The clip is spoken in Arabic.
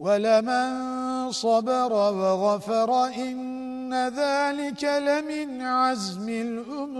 ولمن صبر وغفر إن ذلك لمن عزم الأمور